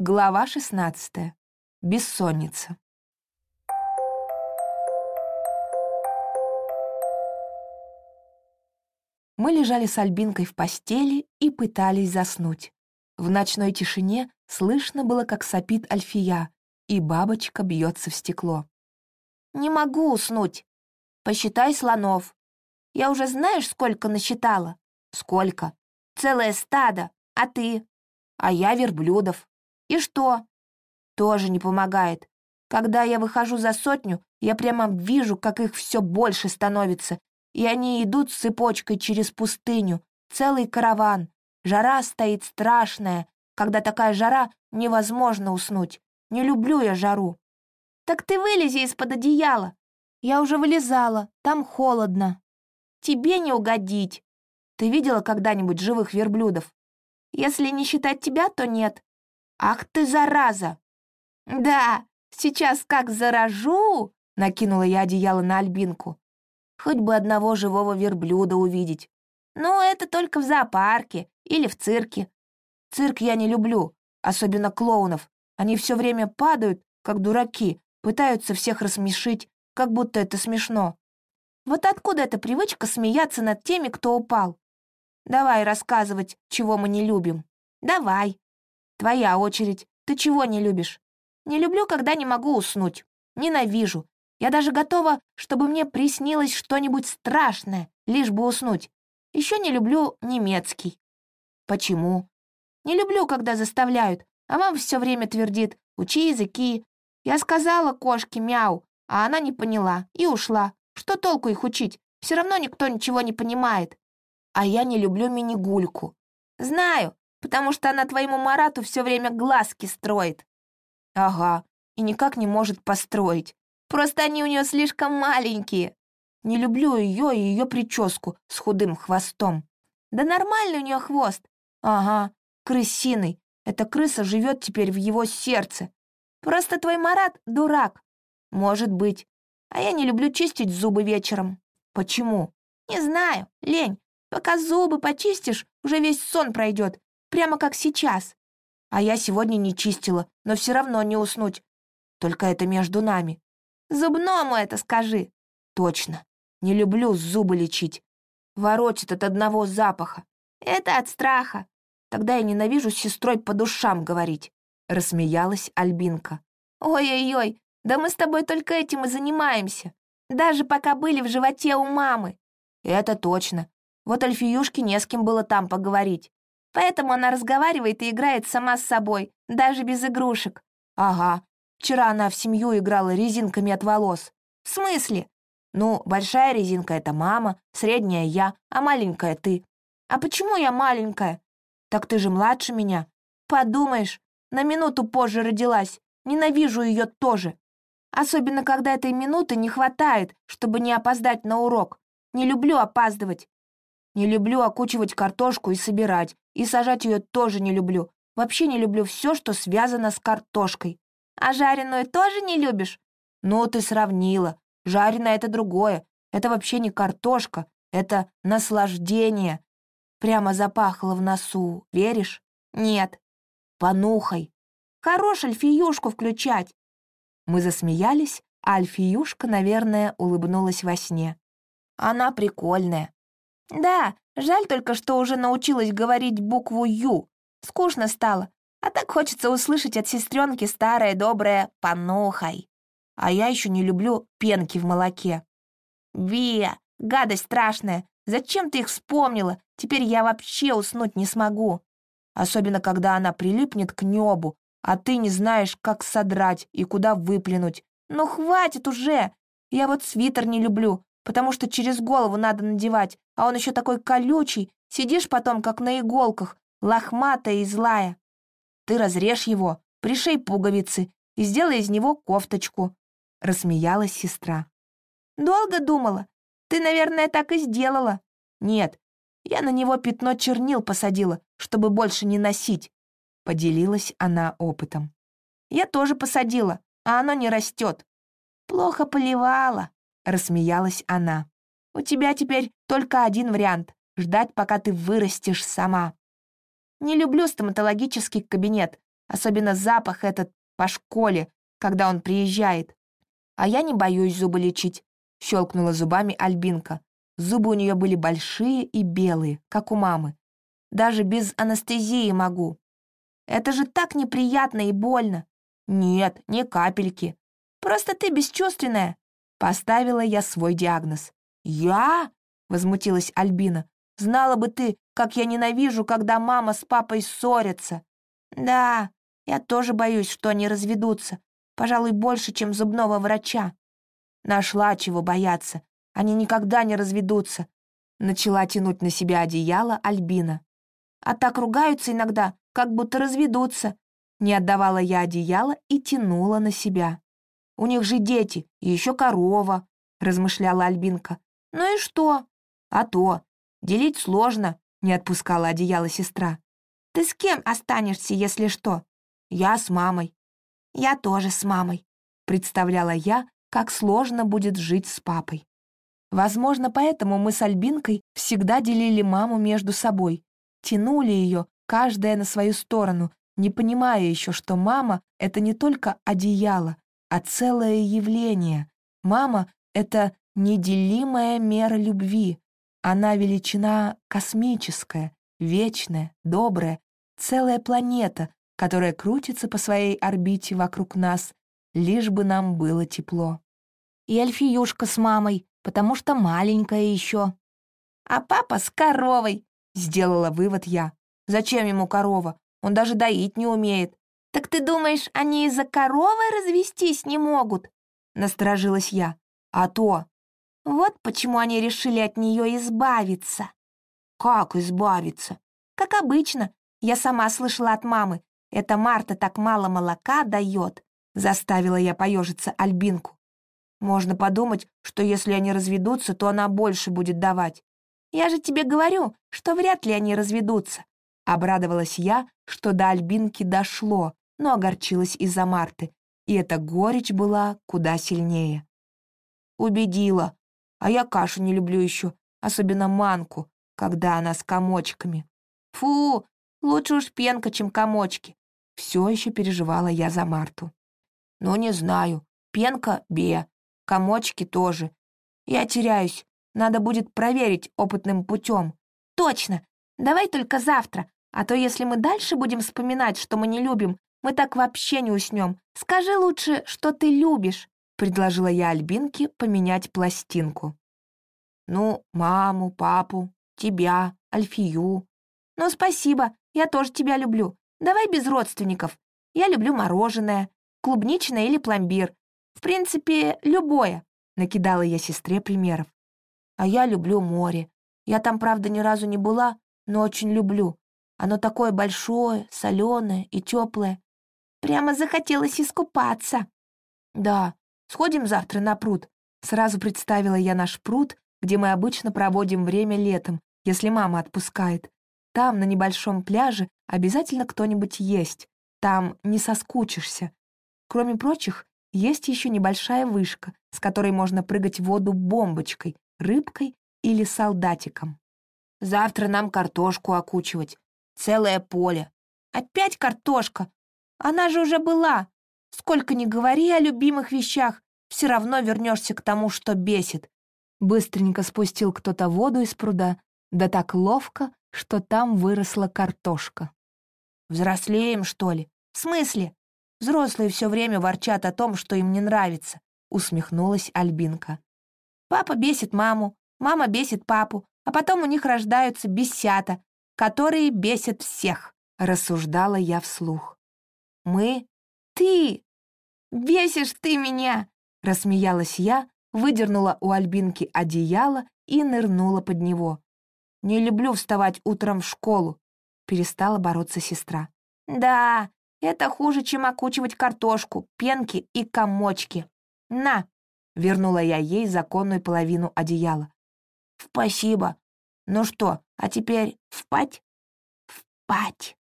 Глава 16. Бессонница. Мы лежали с Альбинкой в постели и пытались заснуть. В ночной тишине слышно было, как сопит Альфия, и бабочка бьется в стекло. «Не могу уснуть. Посчитай слонов. Я уже знаешь, сколько насчитала?» «Сколько?» «Целое стадо. А ты?» «А я верблюдов». И что? Тоже не помогает. Когда я выхожу за сотню, я прямо вижу, как их все больше становится, и они идут с цепочкой через пустыню, целый караван. Жара стоит страшная. Когда такая жара, невозможно уснуть. Не люблю я жару. Так ты вылези из-под одеяла. Я уже вылезала, там холодно. Тебе не угодить. Ты видела когда-нибудь живых верблюдов? Если не считать тебя, то нет. «Ах ты, зараза!» «Да, сейчас как заражу!» — накинула я одеяло на Альбинку. «Хоть бы одного живого верблюда увидеть. Ну, это только в зоопарке или в цирке. Цирк я не люблю, особенно клоунов. Они все время падают, как дураки, пытаются всех рассмешить, как будто это смешно. Вот откуда эта привычка смеяться над теми, кто упал? Давай рассказывать, чего мы не любим. Давай. Твоя очередь. Ты чего не любишь? Не люблю, когда не могу уснуть. Ненавижу. Я даже готова, чтобы мне приснилось что-нибудь страшное, лишь бы уснуть. Еще не люблю немецкий. Почему? Не люблю, когда заставляют, а мама все время твердит «учи языки». Я сказала кошке мяу, а она не поняла и ушла. Что толку их учить? Все равно никто ничего не понимает. А я не люблю мини-гульку. Знаю, потому что она твоему Марату все время глазки строит». «Ага, и никак не может построить. Просто они у нее слишком маленькие. Не люблю ее и ее прическу с худым хвостом. Да нормальный у нее хвост. Ага, крысиный. Эта крыса живет теперь в его сердце. Просто твой Марат дурак. Может быть. А я не люблю чистить зубы вечером. Почему? Не знаю, лень. Пока зубы почистишь, уже весь сон пройдет, Прямо как сейчас. А я сегодня не чистила, но все равно не уснуть. Только это между нами. Зубному это скажи. Точно. Не люблю зубы лечить. Воротит от одного запаха. Это от страха. Тогда я ненавижу с сестрой по душам говорить. Рассмеялась Альбинка. Ой-ой-ой, да мы с тобой только этим и занимаемся. Даже пока были в животе у мамы. Это точно. Вот Альфиюшке не с кем было там поговорить. Поэтому она разговаривает и играет сама с собой, даже без игрушек. Ага, вчера она в семью играла резинками от волос. В смысле? Ну, большая резинка — это мама, средняя — я, а маленькая — ты. А почему я маленькая? Так ты же младше меня. Подумаешь, на минуту позже родилась. Ненавижу ее тоже. Особенно, когда этой минуты не хватает, чтобы не опоздать на урок. Не люблю опаздывать. Не люблю окучивать картошку и собирать, и сажать ее тоже не люблю. Вообще не люблю все, что связано с картошкой. А жареную тоже не любишь? Ну, ты сравнила. Жареная — это другое. Это вообще не картошка. Это наслаждение. Прямо запахло в носу. Веришь? Нет. Понухай. Хорош альфиюшку включать. Мы засмеялись, а альфиюшка, наверное, улыбнулась во сне. Она прикольная. Да, жаль только, что уже научилась говорить букву «Ю». Скучно стало. А так хочется услышать от сестренки старое доброе «понохай». А я еще не люблю пенки в молоке. «Вия, гадость страшная. Зачем ты их вспомнила? Теперь я вообще уснуть не смогу. Особенно, когда она прилипнет к небу, а ты не знаешь, как содрать и куда выплюнуть. Ну, хватит уже! Я вот свитер не люблю потому что через голову надо надевать, а он еще такой колючий, сидишь потом, как на иголках, лохматая и злая. Ты разрежь его, пришей пуговицы и сделай из него кофточку», — рассмеялась сестра. «Долго думала? Ты, наверное, так и сделала». «Нет, я на него пятно чернил посадила, чтобы больше не носить», — поделилась она опытом. «Я тоже посадила, а оно не растет. Плохо поливала», рассмеялась она. «У тебя теперь только один вариант — ждать, пока ты вырастешь сама». «Не люблю стоматологический кабинет. Особенно запах этот по школе, когда он приезжает. А я не боюсь зубы лечить, щелкнула зубами Альбинка. Зубы у нее были большие и белые, как у мамы. Даже без анестезии могу. Это же так неприятно и больно. Нет, ни капельки. Просто ты бесчувственная. Поставила я свой диагноз. Я? Возмутилась Альбина. Знала бы ты, как я ненавижу, когда мама с папой ссорятся. Да, я тоже боюсь, что они разведутся. Пожалуй, больше, чем зубного врача. Нашла чего бояться. Они никогда не разведутся. Начала тянуть на себя одеяло Альбина. А так ругаются иногда, как будто разведутся. Не отдавала я одеяло и тянула на себя. У них же дети, и еще корова, размышляла Альбинка. Ну и что? А то. Делить сложно, не отпускала одеяло сестра. Ты с кем останешься, если что? Я с мамой. Я тоже с мамой. Представляла я, как сложно будет жить с папой. Возможно, поэтому мы с Альбинкой всегда делили маму между собой, тянули ее, каждая на свою сторону, не понимая еще, что мама — это не только одеяло, а целое явление. Мама — это неделимая мера любви. Она величина космическая, вечная, добрая, целая планета, которая крутится по своей орбите вокруг нас, лишь бы нам было тепло. И Альфиюшка с мамой, потому что маленькая еще. А папа с коровой, сделала вывод я. Зачем ему корова? Он даже доить не умеет. Так ты думаешь, они из-за коровы развестись не могут? Насторожилась я. А то. Вот почему они решили от нее избавиться. Как избавиться? Как обычно. Я сама слышала от мамы. Эта Марта так мало молока дает. Заставила я поежиться Альбинку. Можно подумать, что если они разведутся, то она больше будет давать. Я же тебе говорю, что вряд ли они разведутся. Обрадовалась я, что до Альбинки дошло, но огорчилась из-за Марты, и эта горечь была куда сильнее. Убедила. А я кашу не люблю еще, особенно манку, когда она с комочками. Фу, лучше уж пенка, чем комочки. Все еще переживала я за Марту. Ну, не знаю, пенка — бе, комочки тоже. Я теряюсь, надо будет проверить опытным путем. Точно, давай только завтра, а то если мы дальше будем вспоминать, что мы не любим, мы так вообще не уснем. Скажи лучше, что ты любишь», — предложила я Альбинке поменять пластинку. «Ну, маму, папу, тебя, Альфию. Ну, спасибо, я тоже тебя люблю. Давай без родственников. Я люблю мороженое, клубничное или пломбир. В принципе, любое», — накидала я сестре примеров. «А я люблю море. Я там, правда, ни разу не была, но очень люблю. Оно такое большое, соленое и теплое. Прямо захотелось искупаться. Да, сходим завтра на пруд. Сразу представила я наш пруд, где мы обычно проводим время летом, если мама отпускает. Там, на небольшом пляже, обязательно кто-нибудь есть. Там не соскучишься. Кроме прочих, есть еще небольшая вышка, с которой можно прыгать в воду бомбочкой, рыбкой или солдатиком. Завтра нам картошку окучивать, целое поле. Опять картошка. Она же уже была. Сколько ни говори о любимых вещах, все равно вернешься к тому, что бесит. Быстренько спустил кто-то воду из пруда, да так ловко, что там выросла картошка. Взрослеем, что ли? В смысле? Взрослые все время ворчат о том, что им не нравится, усмехнулась Альбинка. Папа бесит маму, мама бесит папу, а потом у них рождаются бесята, которые бесят всех», — рассуждала я вслух. «Мы? Ты! Бесишь ты меня!» — рассмеялась я, выдернула у Альбинки одеяло и нырнула под него. «Не люблю вставать утром в школу», — перестала бороться сестра. «Да, это хуже, чем окучивать картошку, пенки и комочки. На!» — вернула я ей законную половину одеяла. «Спасибо. Ну что, а теперь впать? Впать.